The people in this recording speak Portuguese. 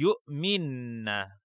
yu'minna.